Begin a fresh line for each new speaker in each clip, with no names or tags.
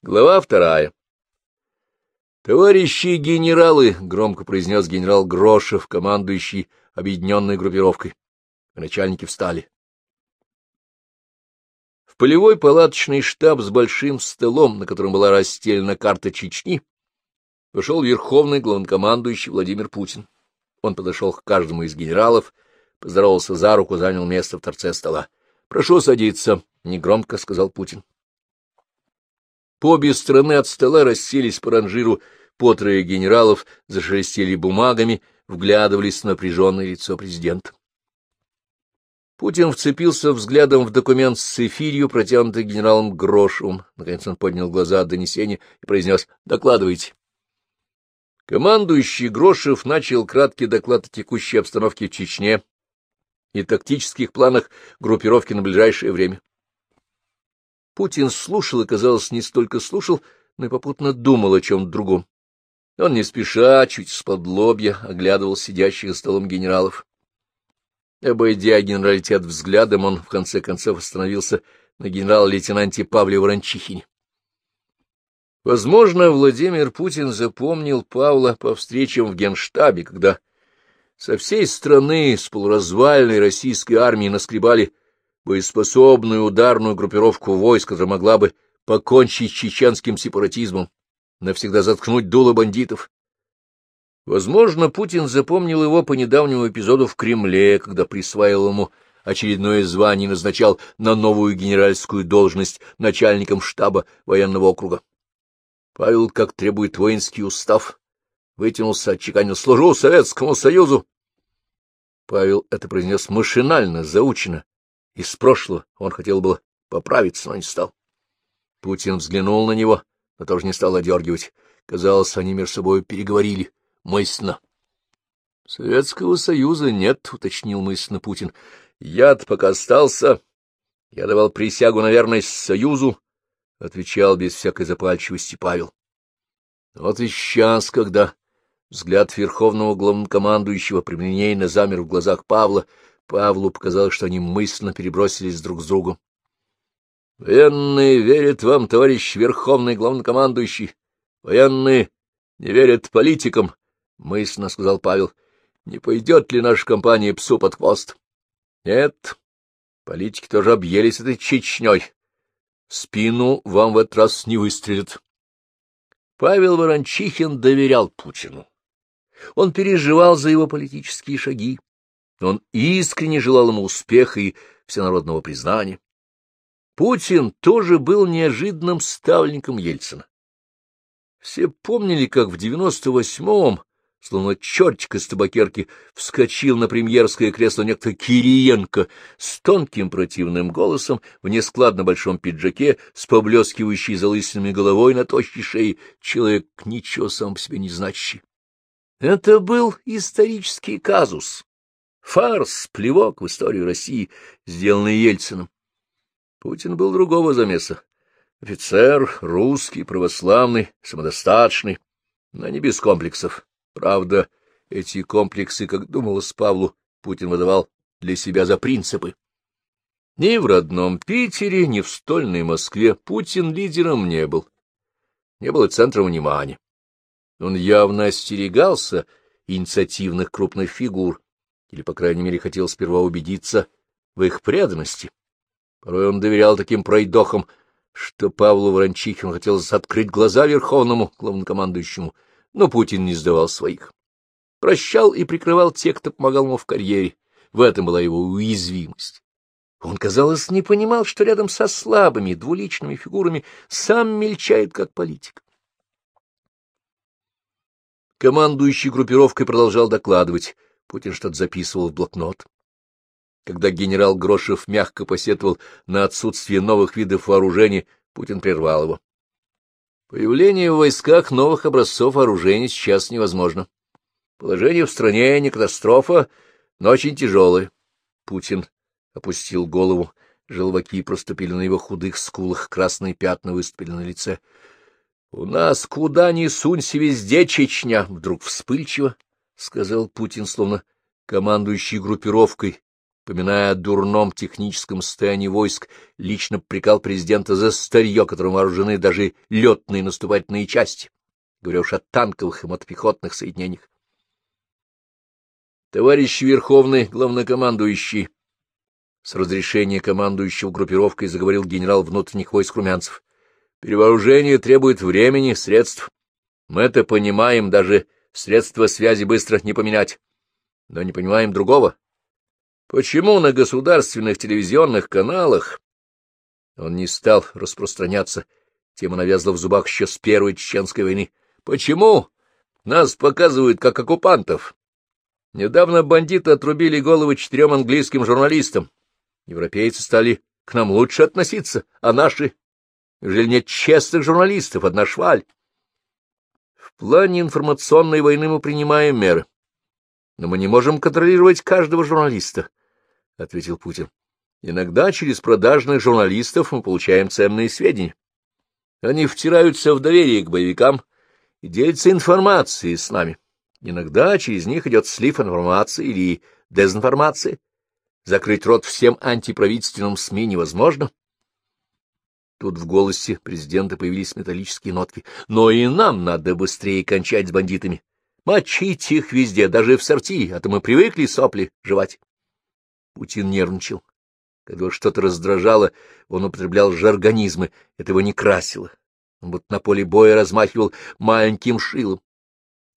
Глава вторая. «Товарищи генералы!» — громко произнес генерал Грошев, командующий объединенной группировкой. Начальники встали. В полевой палаточный штаб с большим столом, на котором была расстелена карта Чечни, вошел верховный главнокомандующий Владимир Путин. Он подошел к каждому из генералов, поздоровался за руку, занял место в торце стола. — Прошу садиться, — негромко сказал Путин. По обе стороны от стола расселись по ранжиру по трое генералов, зашелестели бумагами, вглядывались в напряженное лицо президента. Путин вцепился взглядом в документ с эфирью, протянутый генералом Грошевым. Наконец он поднял глаза от донесения и произнес «Докладывайте». Командующий Грошев начал краткий доклад о текущей обстановке в Чечне и тактических планах группировки на ближайшее время. Путин слушал и, казалось, не столько слушал, но и попутно думал о чем-то другом. Он не спеша, чуть с-под лобья, оглядывал сидящих за столом генералов. Обойдя генералитет взглядом, он в конце концов остановился на генерал-лейтенанте Павле Ворончихине. Возможно, Владимир Путин запомнил Павла по встречам в Генштабе, когда со всей страны с полуразвальной российской армией наскребали боеспособную ударную группировку войск, которая могла бы покончить с чеченским сепаратизмом, навсегда заткнуть дуло бандитов. Возможно, Путин запомнил его по недавнему эпизоду в Кремле, когда присваивал ему очередное звание и назначал на новую генеральскую должность начальником штаба военного округа. Павел, как требует воинский устав, вытянулся, отчеканил «Служу Советскому Союзу!» Павел это произнес машинально, заучено, из прошлого. Он хотел было поправиться, но не стал. Путин взглянул на него, но тоже не стал одергивать. Казалось, они между собой переговорили мысленно. — Советского Союза нет, — уточнил мысленно Путин. — Я-то пока остался. Я давал присягу на верность Союзу, — отвечал без всякой запальчивости Павел. Вот и сейчас, когда взгляд верховного главнокомандующего применительно замер в глазах Павла, Павлу показалось, что они мысленно перебросились друг с другом. — Военные верят вам, товарищ верховный главнокомандующий. Военные не верят политикам, — мысленно сказал Павел. — Не пойдет ли наша компания псу под хвост? — Нет, политики тоже объелись этой Чечней. Спину вам в этот раз не выстрелят. Павел Ворончихин доверял Путину. Он переживал за его политические шаги он искренне желал ему успеха и всенародного признания. Путин тоже был неожиданным ставленником Ельцина. Все помнили, как в девяносто восьмом, словно чертик из табакерки, вскочил на премьерское кресло некто Кириенко с тонким противным голосом в нескладно большом пиджаке, с поблескивающей залысинами головой на тощей шее, человек ничего сам по себе не значащий. Это был исторический казус, Фарс, плевок в историю России, сделанный Ельцином. Путин был другого замеса. Офицер, русский, православный, самодостаточный, но не без комплексов. Правда, эти комплексы, как думалось Павлу, Путин выдавал для себя за принципы. Ни в родном Питере, ни в стольной Москве Путин лидером не был. Не было центром внимания. Он явно остерегался инициативных крупных фигур, или, по крайней мере, хотел сперва убедиться в их преданности. Порой он доверял таким пройдохам, что Павлу Ворончихину хотелось открыть глаза верховному главнокомандующему, но Путин не сдавал своих. Прощал и прикрывал тех, кто помогал ему в карьере. В этом была его уязвимость. Он, казалось, не понимал, что рядом со слабыми двуличными фигурами сам мельчает как политик. Командующий группировкой продолжал докладывать — Путин что-то записывал в блокнот. Когда генерал Грошев мягко посетовал на отсутствие новых видов вооружений, Путин прервал его. Появление в войсках новых образцов вооружений сейчас невозможно. Положение в стране не катастрофа, но очень тяжелое. Путин опустил голову, желваки проступили на его худых скулах, красные пятна выступили на лице. — У нас куда ни сунься везде Чечня! — вдруг вспыльчиво — сказал Путин, словно командующий группировкой, поминая о дурном техническом состоянии войск, лично прикал президента за старье, которым вооружены даже летные наступательные части, говоря уж о танковых и мотопехотных соединениях. Товарищ Верховный Главнокомандующий, с разрешения командующего группировкой заговорил генерал внутренних войск румянцев. Перевооружение требует времени, средств. Мы это понимаем, даже средства связи быстро не поменять. Но не понимаем другого. Почему на государственных телевизионных каналах он не стал распространяться, тема навязла в зубах еще с Первой Чеченской войны. Почему нас показывают как оккупантов? Недавно бандиты отрубили головы четырем английским журналистам. Европейцы стали к нам лучше относиться, а наши... Неужели нет честных журналистов, одна шваль? Плане информационной войны мы принимаем меры. Но мы не можем контролировать каждого журналиста. — ответил Путин. — Иногда через продажных журналистов мы получаем ценные сведения. Они втираются в доверие к боевикам и делятся информацией с нами. Иногда через них идет слив информации или дезинформации. Закрыть рот всем антиправительственным СМИ невозможно. Тут в голосе президента появились металлические нотки. Но и нам надо быстрее кончать с бандитами. Мочить их везде, даже в сорти, а то мы привыкли сопли жевать. Путин нервничал. Когда что-то раздражало, он употреблял жаргонизмы, это его не красило. Он будто на поле боя размахивал маленьким шилом.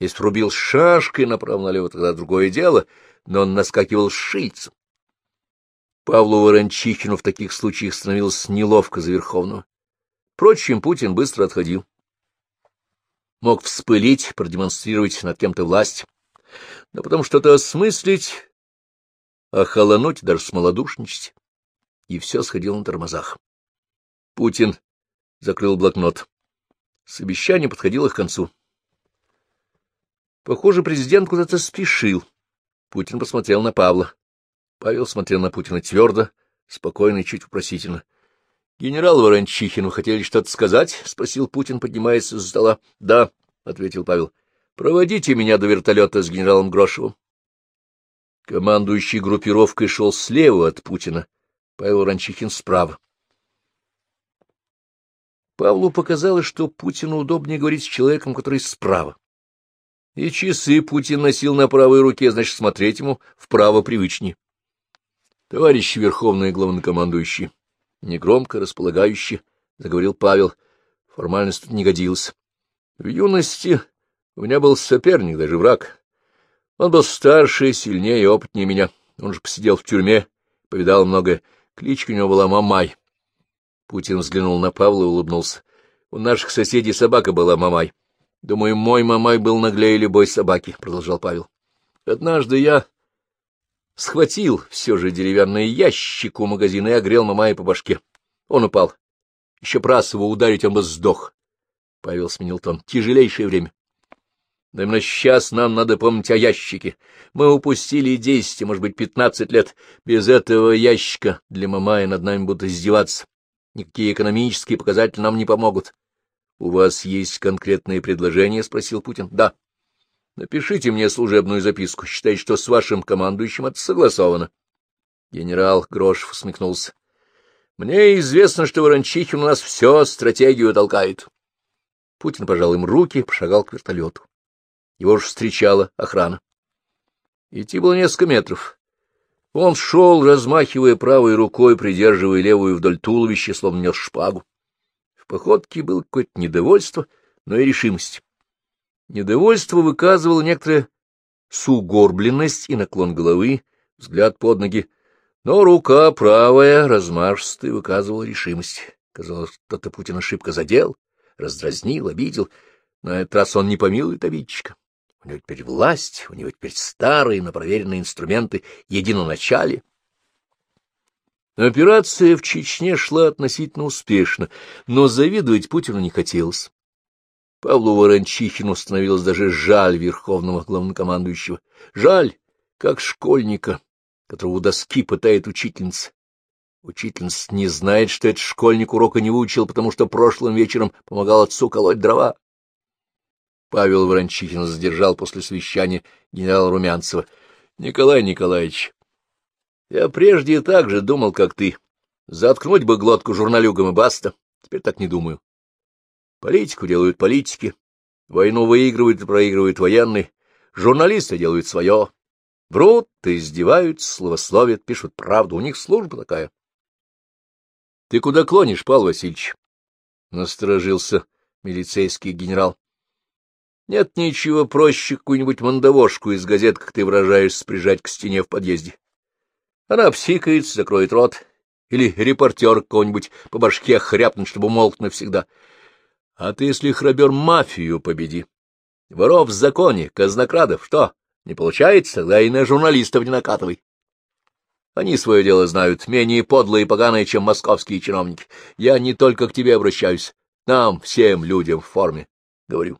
Если рубил шашкой направо-налево, тогда другое дело, но он наскакивал шильцем. Павлу Ворончихину в таких случаях становилось неловко за Верховного. Впрочем, Путин быстро отходил. Мог вспылить, продемонстрировать над кем-то власть, но потом что-то осмыслить охолонуть, даже смолодушничать, и все сходило на тормозах. Путин закрыл блокнот. Совещание подходило к концу. Похоже, президент куда-то спешил. Путин посмотрел на Павла. Павел смотрел на Путина твердо, спокойно и чуть вопросительно. — Генерал Ворончихин, вы хотели что-то сказать? — спросил Путин, поднимаясь из стола. — Да, — ответил Павел. — Проводите меня до вертолета с генералом Грошевым. Командующий группировкой шел слева от Путина, Павел Ранчихин справа. Павлу показалось, что Путину удобнее говорить с человеком, который справа. И часы Путин носил на правой руке, значит, смотреть ему вправо привычнее. Товарищ Верховный Главнокомандующий, негромко, располагающий, заговорил Павел, формальность тут не годилась. В юности у меня был соперник, даже враг, он был старше, сильнее и опытнее меня. Он же посидел в тюрьме, повидал многое. Кличка у него была Мамай. Путин взглянул на Павла и улыбнулся. У наших соседей собака была Мамай. Думаю, мой Мамай был наглее любой собаки, — продолжал Павел. Однажды я схватил все же деревянный ящик у магазина и огрел Мамая по башке. Он упал. Еще раз его ударить, он бы сдох. Павел сменил тон. Тяжелейшее время. Но именно сейчас нам надо помнить о ящике. Мы упустили десять, может быть, пятнадцать лет. Без этого ящика для Мамая над нами будут издеваться. Никакие экономические показатели нам не помогут. — У вас есть конкретные предложения? — спросил Путин. — Да. — Напишите мне служебную записку. Считайте, что с вашим командующим это согласовано. Генерал Грошев усмехнулся. — Мне известно, что Ворончихин у нас все стратегию толкает. Путин пожал им руки, пошагал к вертолету. Его же встречала охрана. Идти было несколько метров. Он шел, размахивая правой рукой, придерживая левую вдоль туловища, словно нес шпагу. В походке было какое-то недовольство, но и решимость. Недовольство выказывало некоторая сугорбленность и наклон головы, взгляд под ноги, но рука правая, размашистая, выказывала решимость. Казалось, кто-то Путин ошибка задел, раздразнил, обидел. На этот раз он не помилует обидчика. У него теперь власть, у него теперь старые, но проверенные инструменты единоначалия. Операция в Чечне шла относительно успешно, но завидовать Путину не хотелось. Павлу Ворончихину становилось даже жаль верховного главнокомандующего. Жаль, как школьника, которого у доски пытает учительница. Учительница не знает, что этот школьник урока не выучил, потому что прошлым вечером помогал отцу колоть дрова. Павел Ворончихин задержал после совещания генерала Румянцева. — Николай Николаевич, Я прежде так же думал, как ты. Заткнуть бы глотку журналюгам и баста. Теперь так не думаю. Политику делают политики. Войну выигрывают и проигрывают военные. Журналисты делают свое. Врут, издеваются, словословят, пишут правду. У них служба такая. — Ты куда клонишь, Павел Васильевич? — насторожился милицейский генерал. — Нет ничего проще какую-нибудь мандавошку из газет, как ты выражаешься, прижать к стене в подъезде. Она псикается, закроет рот, или репортер какой-нибудь по башке хряпнет, чтобы умолк навсегда. А ты, если храбер, мафию победи. Воров в законе, казнокрадов, что, не получается, тогда и на журналистов не накатывай. Они свое дело знают, менее подлые и поганые, чем московские чиновники. Я не только к тебе обращаюсь, нам, всем людям в форме, говорю.